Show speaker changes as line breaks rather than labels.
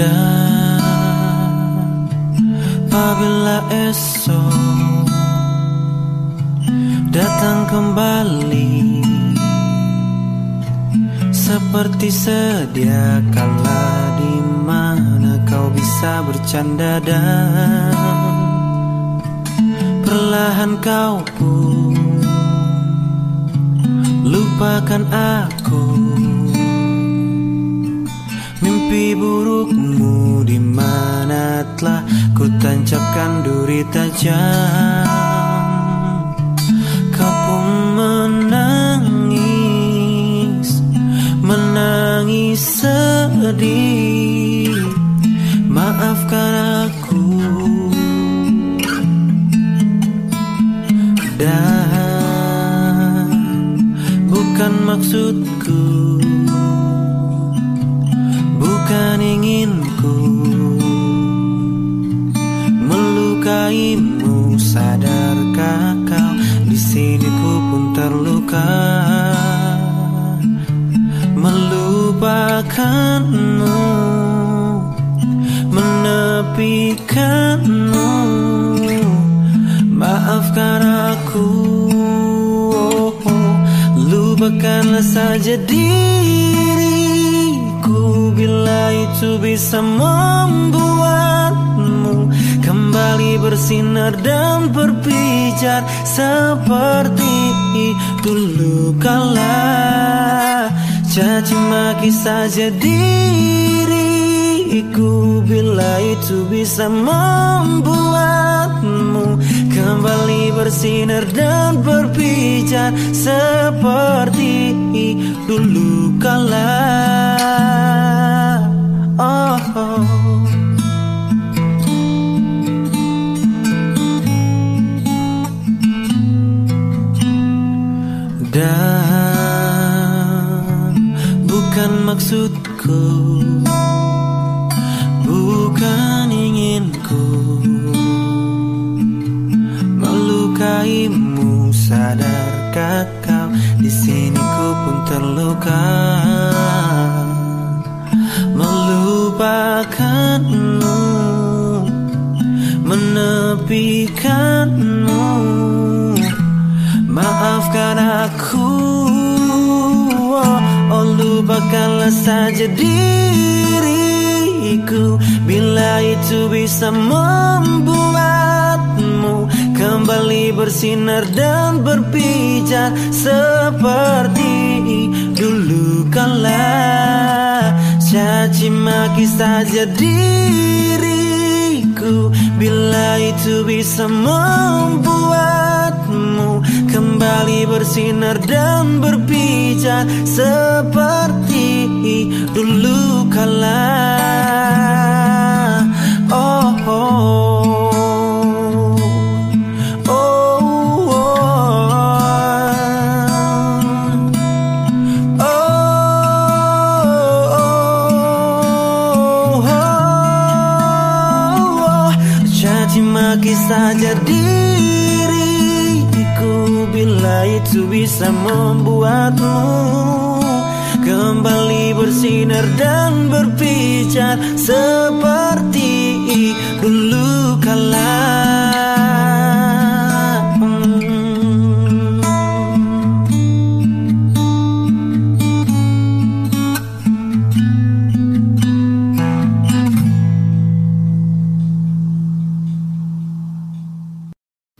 Dan apabila esok datang kembali Seperti sedia kala di mana kau bisa bercanda dan Perlahan kau pun lupakan aku Mimpi burukmu di mana telah ku tancapkan duri tajam Kau pun menangis Menangis sedih. Maafkan aku. Dan bukan maksudku Melupakanmu Menepikanmu Maafkan aku oh, oh. Lupakanlah saja diriku Bila itu bisa membuatmu Kembali bersinar dan berpijar Seperti dulu kala. Caci maki saja diriku Bila itu bisa membuatmu. Kembali bersinar dan berpijar Seperti dulu kala maksudku. Bukan inginku. Melukaimu Sadarkah kau? Di sini ku pun terluka. Melupakanmu. Menepikanmu. Maafkan aku lupakanlah saja diriku. Bila itu bisa membuatmu Kembali bersinar dan berpijar Seperti dulu kala. Caci maki saja diriku. Bila itu bisa membuatmu Kembali bersinar dan berpijar Seperti dulu kala Oh, oh. Oh, oh. Oh, oh, Caci maki saja diriku Bila itu bisa membuatmu Kembali bersinar dan berpijar Seperti dulu kala